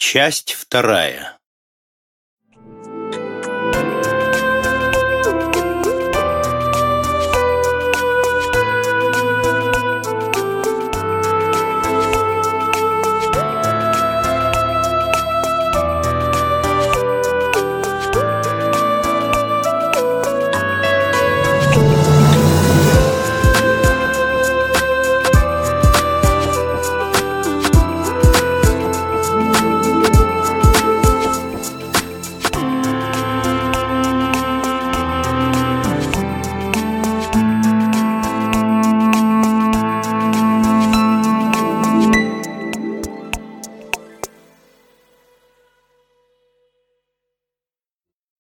Часть вторая.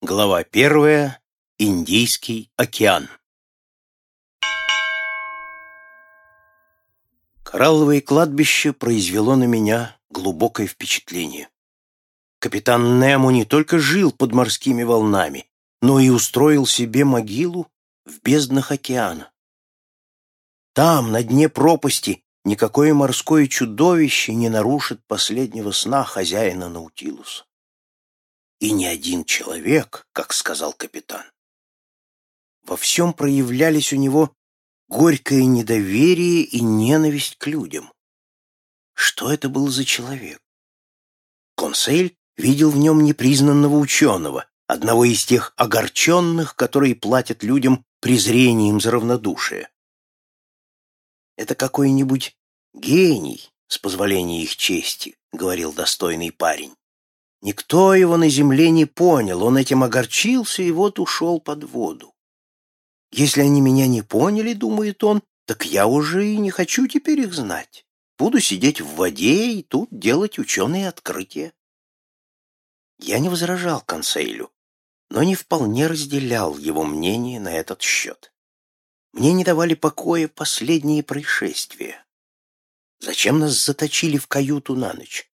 Глава первая. Индийский океан. Коралловое кладбище произвело на меня глубокое впечатление. Капитан Немо не только жил под морскими волнами, но и устроил себе могилу в безднах океана. Там, на дне пропасти, никакое морское чудовище не нарушит последнего сна хозяина Наутилуса и не один человек, как сказал капитан. Во всем проявлялись у него горькое недоверие и ненависть к людям. Что это был за человек? Консель видел в нем непризнанного ученого, одного из тех огорченных, которые платят людям презрением за равнодушие. «Это какой-нибудь гений, с позволения их чести», — говорил достойный парень. Никто его на земле не понял, он этим огорчился и вот ушел под воду. Если они меня не поняли, думает он, так я уже и не хочу теперь их знать. Буду сидеть в воде и тут делать ученые открытия. Я не возражал Консейлю, но не вполне разделял его мнение на этот счет. Мне не давали покоя последние происшествия. Зачем нас заточили в каюту на ночь?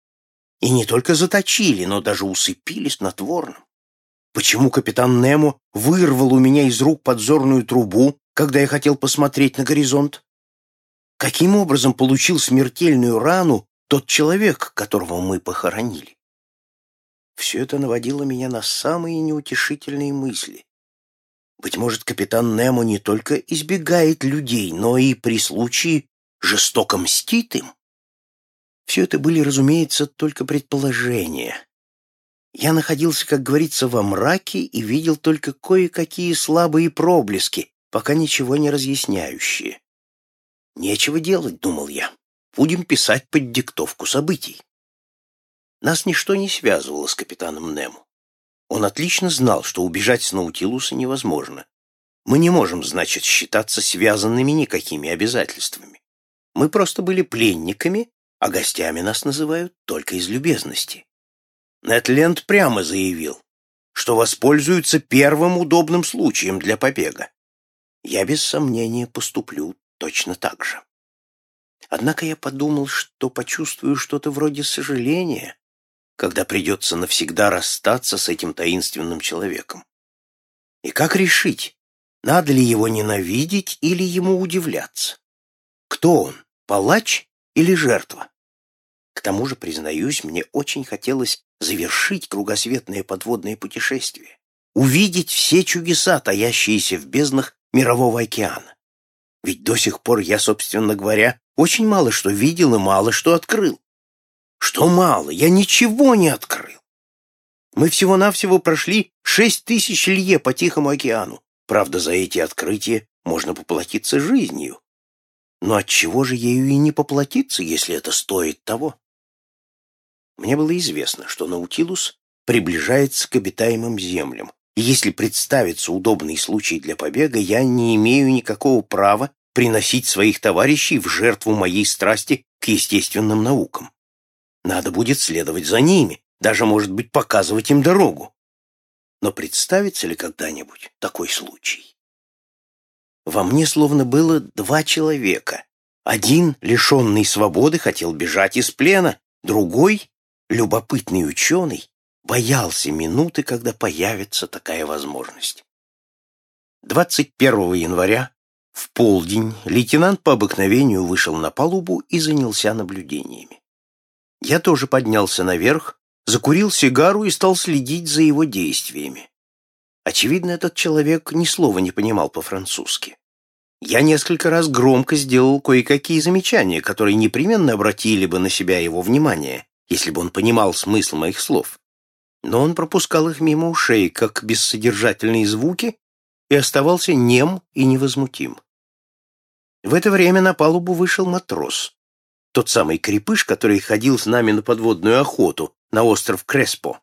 И не только заточили, но даже усыпили снотворным. Почему капитан Немо вырвал у меня из рук подзорную трубу, когда я хотел посмотреть на горизонт? Каким образом получил смертельную рану тот человек, которого мы похоронили? Все это наводило меня на самые неутешительные мысли. Быть может, капитан Немо не только избегает людей, но и при случае жестоко мстит им? Все это были, разумеется, только предположения. Я находился, как говорится, во мраке и видел только кое-какие слабые проблески, пока ничего не разъясняющие. Нечего делать, думал я. Будем писать под диктовку событий. Нас ничто не связывало с капитаном Нему. Он отлично знал, что убежать с Наутилуса невозможно. Мы не можем, значит, считаться связанными никакими обязательствами. Мы просто были пленниками, а гостями нас называют только из любезности. Нетленд прямо заявил, что воспользуется первым удобным случаем для побега. Я без сомнения поступлю точно так же. Однако я подумал, что почувствую что-то вроде сожаления, когда придется навсегда расстаться с этим таинственным человеком. И как решить, надо ли его ненавидеть или ему удивляться? Кто он, палач или жертва? К тому же, признаюсь, мне очень хотелось завершить кругосветное подводное путешествие, увидеть все чудеса, таящиеся в безднах Мирового океана. Ведь до сих пор я, собственно говоря, очень мало что видел и мало что открыл. Что мало? Я ничего не открыл. Мы всего-навсего прошли шесть тысяч лье по Тихому океану. Правда, за эти открытия можно поплатиться жизнью. Но от чего же ею и не поплатиться, если это стоит того? Мне было известно, что Наутилус приближается к обитаемым землям, и если представится удобный случай для побега, я не имею никакого права приносить своих товарищей в жертву моей страсти к естественным наукам. Надо будет следовать за ними, даже, может быть, показывать им дорогу. Но представится ли когда-нибудь такой случай? Во мне словно было два человека. Один, лишенный свободы, хотел бежать из плена, другой любопытный ученый боялся минуты, когда появится такая возможность. 21 января в полдень лейтенант по обыкновению вышел на палубу и занялся наблюдениями. Я тоже поднялся наверх закурил сигару и стал следить за его действиями. Очевидно, этот человек ни слова не понимал по-французски. Я несколько раз громко сделал кое-какие замечания, которые непременно обратили бы на себя его внимание, если бы он понимал смысл моих слов. Но он пропускал их мимо ушей, как бессодержательные звуки, и оставался нем и невозмутим. В это время на палубу вышел матрос, тот самый крепыш, который ходил с нами на подводную охоту на остров Креспо,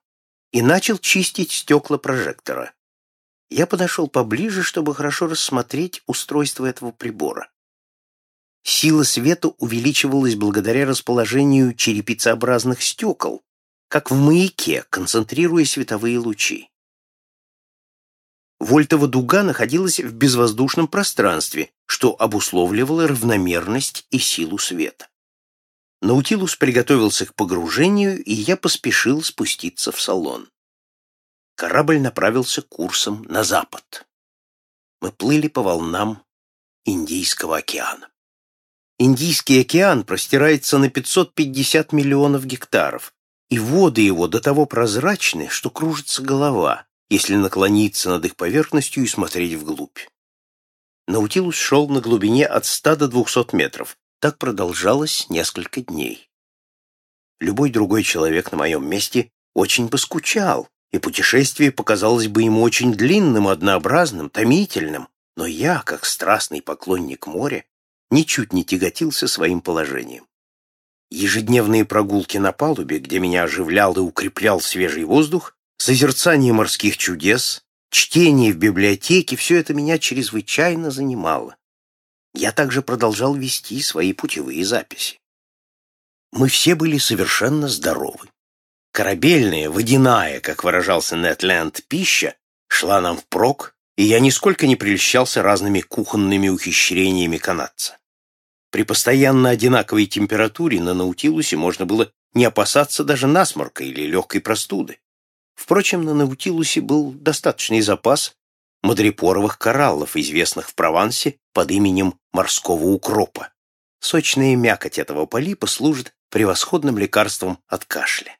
и начал чистить стекла прожектора. Я подошел поближе, чтобы хорошо рассмотреть устройство этого прибора. Сила света увеличивалась благодаря расположению черепицеобразных стекол, как в маяке, концентрируя световые лучи. Вольтова дуга находилась в безвоздушном пространстве, что обусловливало равномерность и силу света. Наутилус приготовился к погружению, и я поспешил спуститься в салон корабль направился курсом на запад. Мы плыли по волнам Индийского океана. Индийский океан простирается на 550 миллионов гектаров, и воды его до того прозрачны, что кружится голова, если наклониться над их поверхностью и смотреть вглубь. Наутилус шел на глубине от 100 до 200 метров. Так продолжалось несколько дней. Любой другой человек на моем месте очень бы скучал, и путешествие показалось бы ему очень длинным, однообразным, томительным, но я, как страстный поклонник моря, ничуть не тяготился своим положением. Ежедневные прогулки на палубе, где меня оживлял и укреплял свежий воздух, созерцание морских чудес, чтение в библиотеке — все это меня чрезвычайно занимало. Я также продолжал вести свои путевые записи. Мы все были совершенно здоровы. Корабельная, водяная, как выражался Нетленд, пища шла нам впрок, и я нисколько не прельщался разными кухонными ухищрениями канадца. При постоянно одинаковой температуре на Наутилусе можно было не опасаться даже насморка или легкой простуды. Впрочем, на Наутилусе был достаточный запас мадрипоровых кораллов, известных в Провансе под именем морского укропа. Сочная мякоть этого полипа служит превосходным лекарством от кашля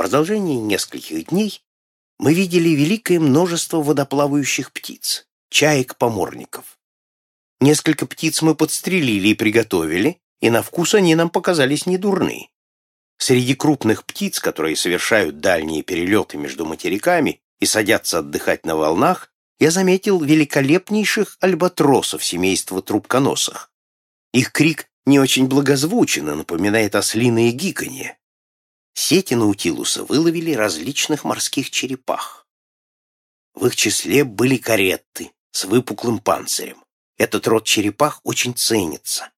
продолжении нескольких дней мы видели великое множество водоплавающих птиц, чаек-поморников. Несколько птиц мы подстрелили и приготовили, и на вкус они нам показались недурны. Среди крупных птиц, которые совершают дальние перелеты между материками и садятся отдыхать на волнах, я заметил великолепнейших альбатросов семейства трубконосых. Их крик не очень благозвучен и напоминает ослиное гиканье. Сети Наутилуса выловили различных морских черепах. В их числе были каретты с выпуклым панцирем. Этот род черепах очень ценится.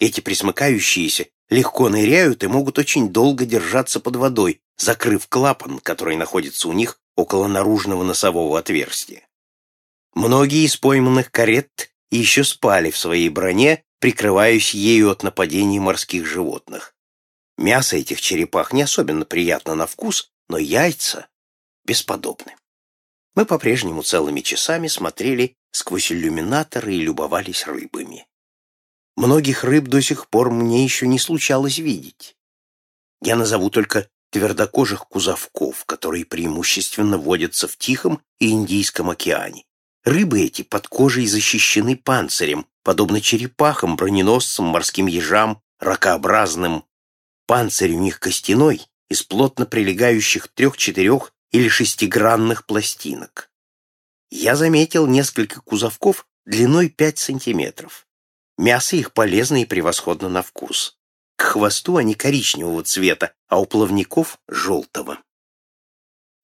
Эти присмыкающиеся легко ныряют и могут очень долго держаться под водой, закрыв клапан, который находится у них около наружного носового отверстия. Многие из пойманных карет еще спали в своей броне, прикрываясь ею от нападений морских животных. Мясо этих черепах не особенно приятно на вкус, но яйца бесподобны. Мы по-прежнему целыми часами смотрели сквозь иллюминаторы и любовались рыбами. Многих рыб до сих пор мне еще не случалось видеть. Я назову только твердокожих кузовков, которые преимущественно водятся в Тихом и Индийском океане. Рыбы эти под кожей защищены панцирем, подобно черепахам, броненосцам, морским ежам, ракообразным Панцирь у них костяной, из плотно прилегающих трех, четырех или шестигранных пластинок. Я заметил несколько кузовков длиной 5 сантиметров. Мясо их полезно и превосходно на вкус. К хвосту они коричневого цвета, а у плавников — желтого.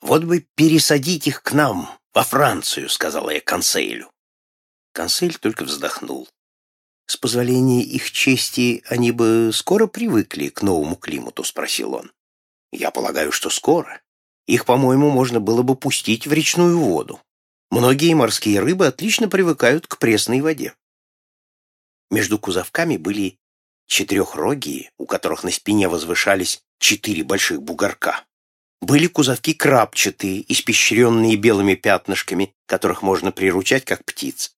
«Вот бы пересадить их к нам, во Францию», — сказала я консейлю. Консель только вздохнул. С позволения их чести, они бы скоро привыкли к новому климату, спросил он. Я полагаю, что скоро. Их, по-моему, можно было бы пустить в речную воду. Многие морские рыбы отлично привыкают к пресной воде. Между кузовками были четырехрогие, у которых на спине возвышались четыре больших бугорка. Были кузовки крапчатые, испещренные белыми пятнышками, которых можно приручать, как птиц.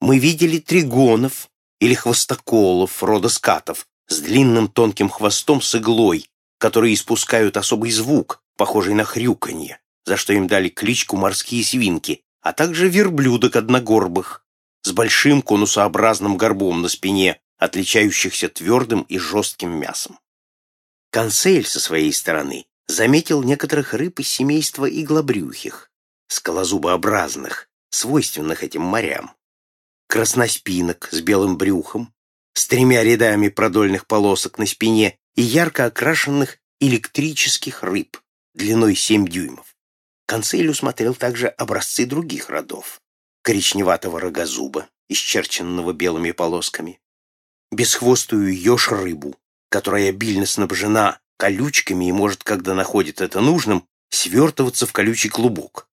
Мы видели тригонов, или хвостоколов, рода скатов, с длинным тонким хвостом с иглой, которые испускают особый звук, похожий на хрюканье, за что им дали кличку морские свинки, а также верблюдок одногорбых с большим конусообразным горбом на спине, отличающихся твердым и жестким мясом. Консель со своей стороны заметил некоторых рыб из семейства иглобрюхих, скалозубообразных, свойственных этим морям, красноспинок с белым брюхом, с тремя рядами продольных полосок на спине и ярко окрашенных электрических рыб длиной 7 дюймов. Консель усмотрел также образцы других родов коричневатого рогозуба, исчерченного белыми полосками, бесхвостую еж-рыбу, которая обильно снабжена колючками и может, когда находит это нужным, свертываться в колючий клубок.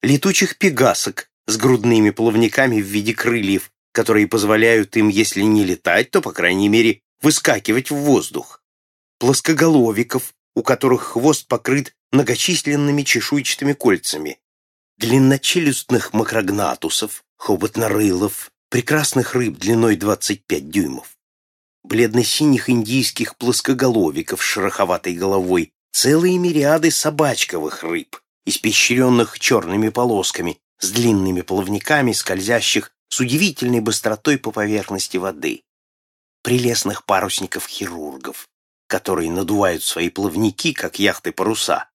Летучих пегасок с грудными плавниками в виде крыльев, которые позволяют им, если не летать, то, по крайней мере, выскакивать в воздух. Плоскоголовиков, у которых хвост покрыт многочисленными чешуйчатыми кольцами. Длинночелюстных макрогнатусов, хоботнорылов, прекрасных рыб длиной 25 дюймов бледно-синих индийских плоскоголовиков с шероховатой головой, целые мириады собачковых рыб, испещренных черными полосками, с длинными плавниками, скользящих с удивительной быстротой по поверхности воды, прелестных парусников-хирургов, которые надувают свои плавники, как яхты-паруса,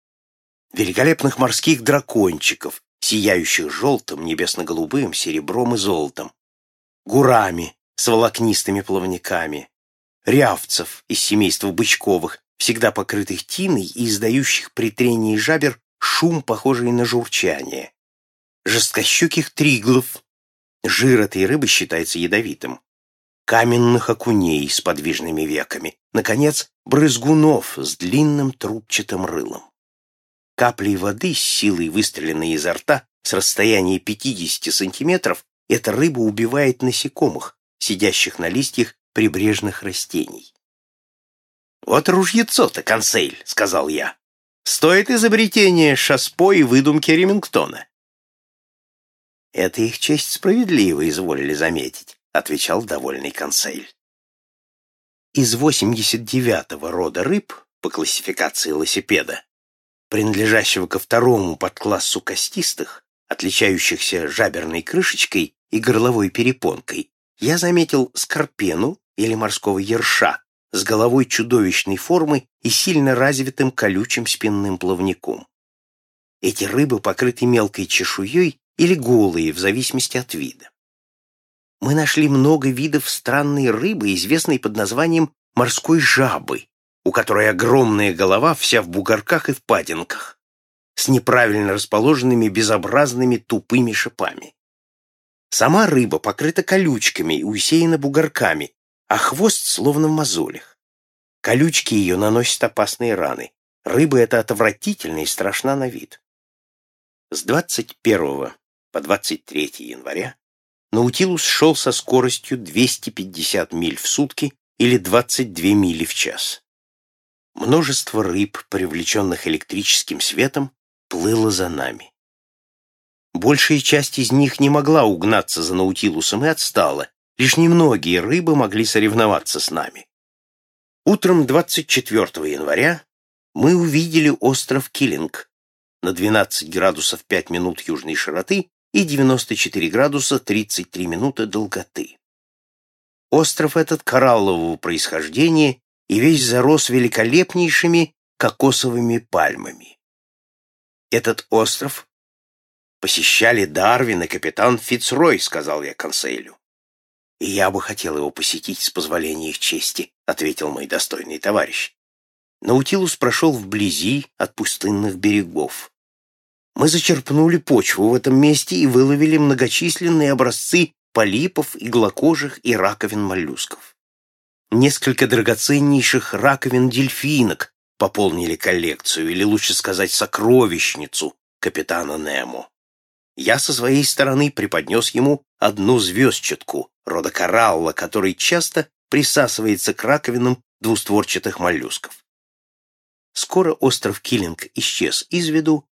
великолепных морских дракончиков, сияющих желтым, небесно-голубым, серебром и золотом, гурами с волокнистыми плавниками, рявцев из семейства бычковых, всегда покрытых тиной и издающих при трении жабер шум, похожий на журчание. Жесткощеких триглов. Жир этой рыбы считается ядовитым. Каменных окуней с подвижными веками. Наконец, брызгунов с длинным трубчатым рылом. Каплей воды с силой, выстреленной изо рта, с расстояния 50 сантиметров, эта рыба убивает насекомых, сидящих на листьях прибрежных растений. «Вот ружьецо-то, консель», — сказал я. «Стоит изобретение шаспо и выдумки Ремингтона». «Это их честь справедливо, изволили заметить», — отвечал довольный консель. Из 89-го рода рыб по классификации лосипеда, принадлежащего ко второму подклассу костистых, отличающихся жаберной крышечкой и горловой перепонкой, я заметил скорпену, или морского ерша с головой чудовищной формы и сильно развитым колючим спинным плавником. Эти рыбы покрыты мелкой чешуей или голые, в зависимости от вида. Мы нашли много видов странной рыбы, известной под названием морской жабы, у которой огромная голова вся в бугорках и впадинках, с неправильно расположенными безобразными тупыми шипами. Сама рыба покрыта колючками и усеяна бугорками, а хвост словно в мозолях. Колючки ее наносят опасные раны. Рыба эта отвратительна и страшна на вид. С 21 по 23 января Наутилус шел со скоростью 250 миль в сутки или 22 мили в час. Множество рыб, привлеченных электрическим светом, плыло за нами. Большая часть из них не могла угнаться за Наутилусом и отстала, Лишь немногие рыбы могли соревноваться с нами. Утром 24 января мы увидели остров Киллинг на 12 градусов 5 минут южной широты и 94 градуса 33 минуты долготы. Остров этот кораллового происхождения и весь зарос великолепнейшими кокосовыми пальмами. Этот остров посещали Дарвин и капитан Фицрой, сказал я консейлю. «И я бы хотел его посетить с позволения их чести», — ответил мой достойный товарищ. Наутилус прошел вблизи от пустынных берегов. Мы зачерпнули почву в этом месте и выловили многочисленные образцы полипов, иглокожих и раковин моллюсков. Несколько драгоценнейших раковин дельфинок пополнили коллекцию, или лучше сказать, сокровищницу капитана Немо. Я со своей стороны преподнес ему одну звездчатку, рода коралла, который часто присасывается к раковинам двустворчатых моллюсков. Скоро остров Киллинг исчез из виду,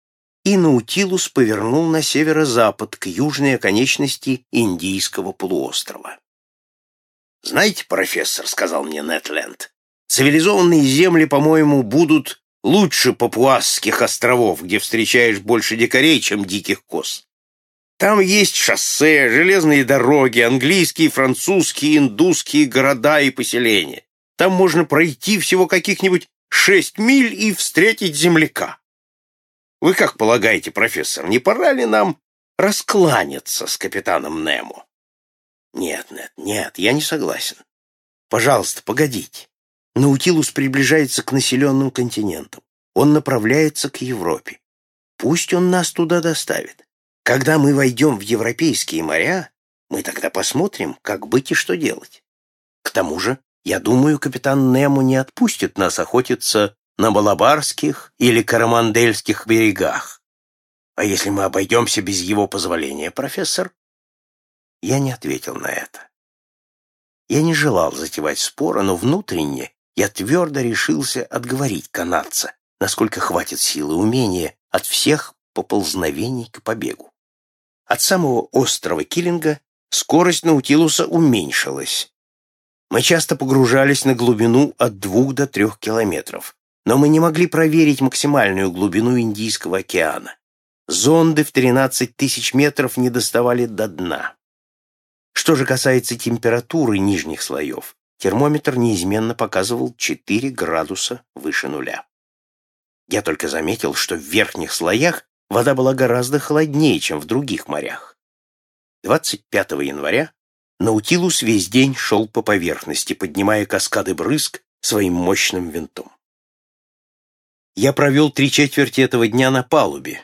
и Наутилус повернул на северо-запад к южной оконечности Индийского полуострова. «Знаете, профессор, — сказал мне Нетленд, Цивилизованные земли, по-моему, будут лучше Папуасских островов, где встречаешь больше дикарей, чем диких коз. Там есть шоссе, железные дороги, английские, французские, индусские города и поселения. Там можно пройти всего каких-нибудь шесть миль и встретить земляка. Вы как полагаете, профессор, не пора ли нам раскланяться с капитаном Немо? Нет, нет, нет, я не согласен. Пожалуйста, погодите. Наутилус приближается к населенным континентам. Он направляется к Европе. Пусть он нас туда доставит. Когда мы войдем в европейские моря, мы тогда посмотрим, как быть и что делать. К тому же, я думаю, капитан Немо не отпустит нас охотиться на Балабарских или Карамандельских берегах. А если мы обойдемся без его позволения, профессор? Я не ответил на это. Я не желал затевать спора, но внутренне я твердо решился отговорить канадца, насколько хватит силы и умения, от всех поползновений к побегу. От самого острова Киллинга скорость Наутилуса уменьшилась. Мы часто погружались на глубину от двух до трех километров, но мы не могли проверить максимальную глубину Индийского океана. Зонды в 13 тысяч метров не доставали до дна. Что же касается температуры нижних слоев, термометр неизменно показывал 4 градуса выше нуля. Я только заметил, что в верхних слоях вода была гораздо холоднее, чем в других морях. 25 января Наутилус весь день шел по поверхности, поднимая каскады брызг своим мощным винтом. Я провел три четверти этого дня на палубе.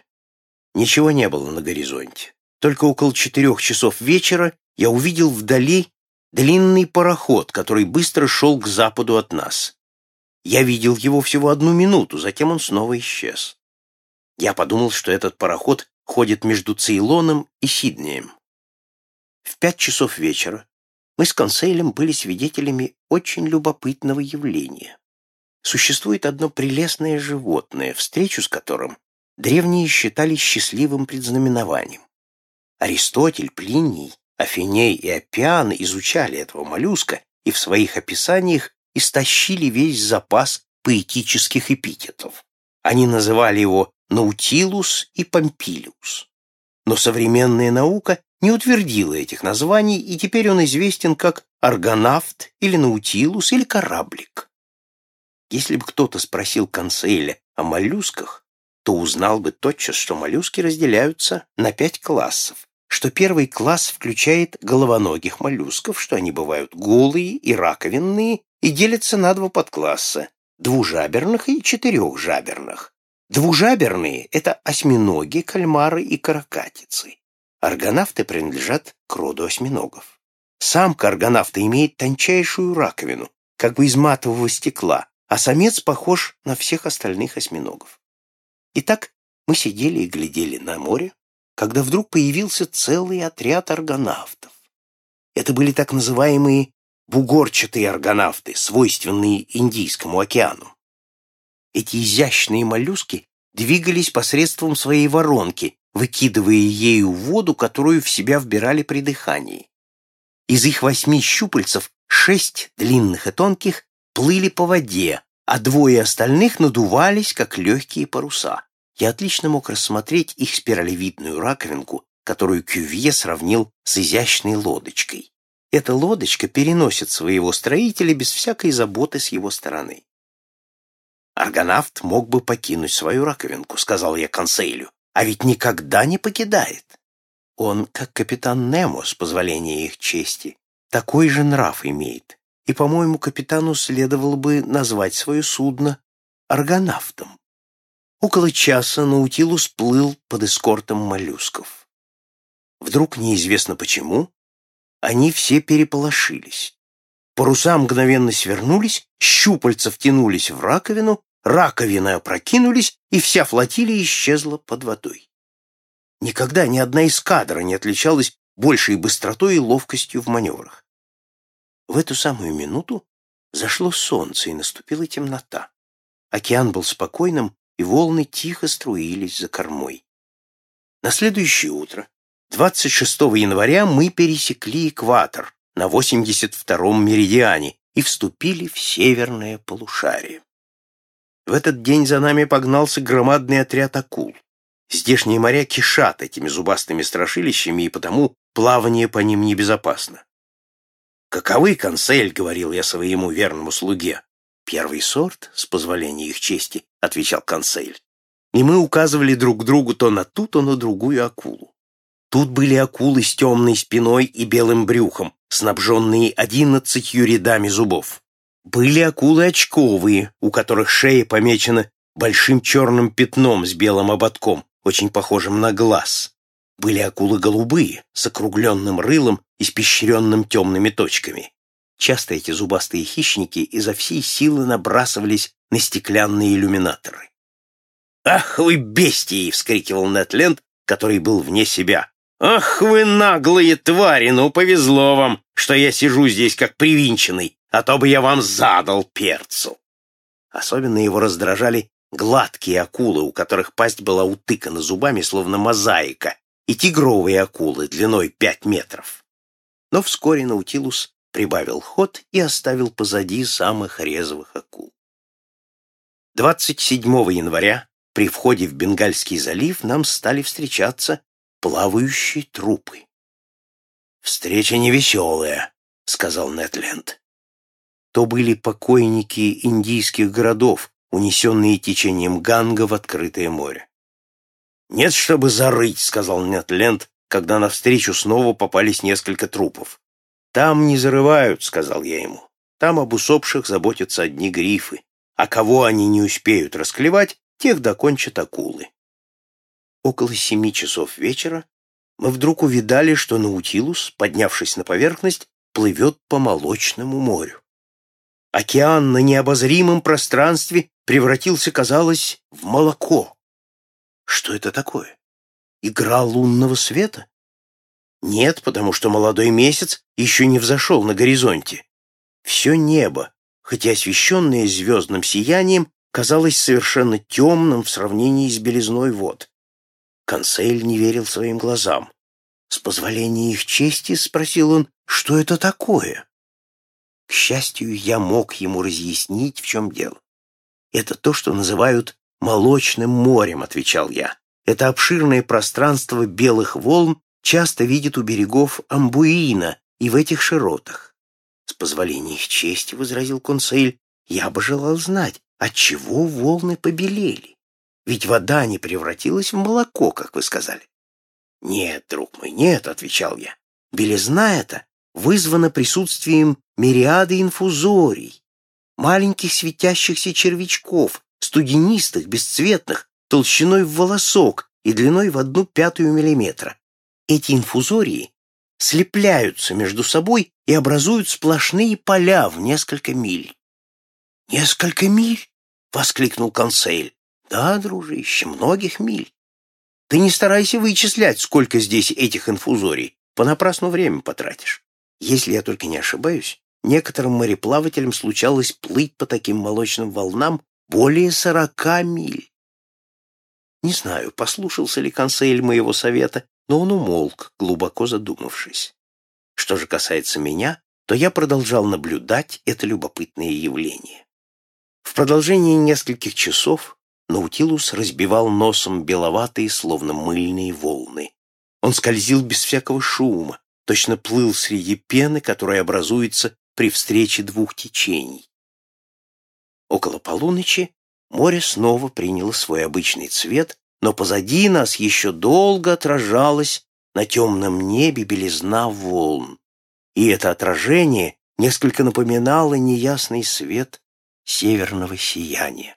Ничего не было на горизонте. Только около четырех часов вечера я увидел вдали длинный пароход, который быстро шел к западу от нас. Я видел его всего одну минуту, затем он снова исчез. Я подумал, что этот пароход ходит между Цейлоном и Сиднеем. В пять часов вечера мы с Консейлем были свидетелями очень любопытного явления. Существует одно прелестное животное, встречу с которым древние считали счастливым предзнаменованием. Аристотель, Плиний, Афиней и Апиан изучали этого моллюска и в своих описаниях истощили весь запас поэтических эпитетов. Они называли его Наутилус и Помпилиус. Но современная наука не утвердила этих названий, и теперь он известен как аргонавт или наутилус или кораблик. Если бы кто-то спросил Консейля о моллюсках, то узнал бы тотчас, что моллюски разделяются на пять классов, что первый класс включает головоногих моллюсков, что они бывают голые и раковинные, и делятся на два подкласса – двужаберных и четырехжаберных. Двужаберные – это осьминоги, кальмары и каракатицы. Аргонавты принадлежат к роду осьминогов. Самка аргонавта имеет тончайшую раковину, как бы из матового стекла, а самец похож на всех остальных осьминогов. Итак, мы сидели и глядели на море, когда вдруг появился целый отряд аргонавтов. Это были так называемые бугорчатые аргонавты, свойственные Индийскому океану. Эти изящные моллюски двигались посредством своей воронки, выкидывая ею воду, которую в себя вбирали при дыхании. Из их восьми щупальцев шесть длинных и тонких плыли по воде, а двое остальных надувались, как легкие паруса. Я отлично мог рассмотреть их спиралевидную раковинку, которую Кювье сравнил с изящной лодочкой. Эта лодочка переносит своего строителя без всякой заботы с его стороны. «Аргонавт мог бы покинуть свою раковинку», — сказал я консейлю, «а ведь никогда не покидает. Он, как капитан Немо, с позволения их чести, такой же нрав имеет, и, по-моему, капитану следовало бы назвать свое судно аргонавтом». Около часа Наутилус плыл под эскортом моллюсков. Вдруг, неизвестно почему, они все переполошились. Паруса мгновенно свернулись, щупальца втянулись в раковину, раковины опрокинулись, и вся флотилия исчезла под водой. Никогда ни одна эскадра не отличалась большей быстротой и ловкостью в маневрах. В эту самую минуту зашло солнце, и наступила темнота. Океан был спокойным, и волны тихо струились за кормой. На следующее утро 26 января мы пересекли экватор на 82-м меридиане и вступили в северное полушарие. В этот день за нами погнался громадный отряд акул. Здешние моря кишат этими зубастыми страшилищами, и потому плавание по ним небезопасно. «Каковы, консель?» — говорил я своему верному слуге. «Первый сорт, с позволения их чести», — отвечал консель. И мы указывали друг другу то на ту, то на другую акулу. Тут были акулы с темной спиной и белым брюхом, снабженные одиннадцатью рядами зубов. Были акулы очковые, у которых шея помечена большим черным пятном с белым ободком, очень похожим на глаз. Были акулы голубые, с округленным рылом, испещренным темными точками. Часто эти зубастые хищники изо всей силы набрасывались на стеклянные иллюминаторы. «Ах вы бестии!» — вскрикивал Нетленд, который был вне себя. «Ах вы наглые твари! Ну, повезло вам, что я сижу здесь как привинченный, а то бы я вам задал перцу!» Особенно его раздражали гладкие акулы, у которых пасть была утыкана зубами, словно мозаика, и тигровые акулы длиной пять метров. Но вскоре Наутилус прибавил ход и оставил позади самых резвых акул. 27 января при входе в Бенгальский залив нам стали встречаться плавающие трупы. «Встреча невеселая», — сказал Нетленд. То были покойники индийских городов, унесенные течением Ганга в открытое море. «Нет, чтобы зарыть», — сказал Нетленд, когда навстречу снова попались несколько трупов. «Там не зарывают», — сказал я ему. «Там об усопших заботятся одни грифы, а кого они не успеют расклевать, тех докончат акулы. Около семи часов вечера мы вдруг увидали, что Наутилус, поднявшись на поверхность, плывет по молочному морю. Океан на необозримом пространстве превратился, казалось, в молоко. Что это такое? Игра лунного света? Нет, потому что молодой месяц еще не взошел на горизонте. Все небо, хотя освещенное звездным сиянием, казалось совершенно темным в сравнении с белизной вод. Консель не верил своим глазам. «С позволения их чести?» — спросил он. «Что это такое?» К счастью, я мог ему разъяснить, в чем дело. «Это то, что называют молочным морем», — отвечал я. «Это обширное пространство белых волн часто видят у берегов Амбуина и в этих широтах». «С позволения их чести», — возразил консель, — «я бы желал знать, Отчего волны побелели? Ведь вода не превратилась в молоко, как вы сказали. Нет, друг мой, нет, отвечал я. Белизна эта вызвана присутствием мириады инфузорий, маленьких светящихся червячков, студенистых, бесцветных, толщиной в волосок и длиной в одну пятую миллиметра. Эти инфузории слепляются между собой и образуют сплошные поля в несколько миль. «Несколько миль?» — воскликнул консель. «Да, дружище, многих миль. Ты не старайся вычислять, сколько здесь этих инфузорий. Понапрасну время потратишь. Если я только не ошибаюсь, некоторым мореплавателям случалось плыть по таким молочным волнам более сорока миль. Не знаю, послушался ли консель моего совета, но он умолк, глубоко задумавшись. Что же касается меня, то я продолжал наблюдать это любопытное явление. В продолжении нескольких часов Наутилус разбивал носом беловатые, словно мыльные волны. Он скользил без всякого шума, точно плыл среди пены, которая образуется при встрече двух течений. Около полуночи море снова приняло свой обычный цвет, но позади нас еще долго отражалась на темном небе белизна волн, и это отражение несколько напоминало неясный свет северного сияния.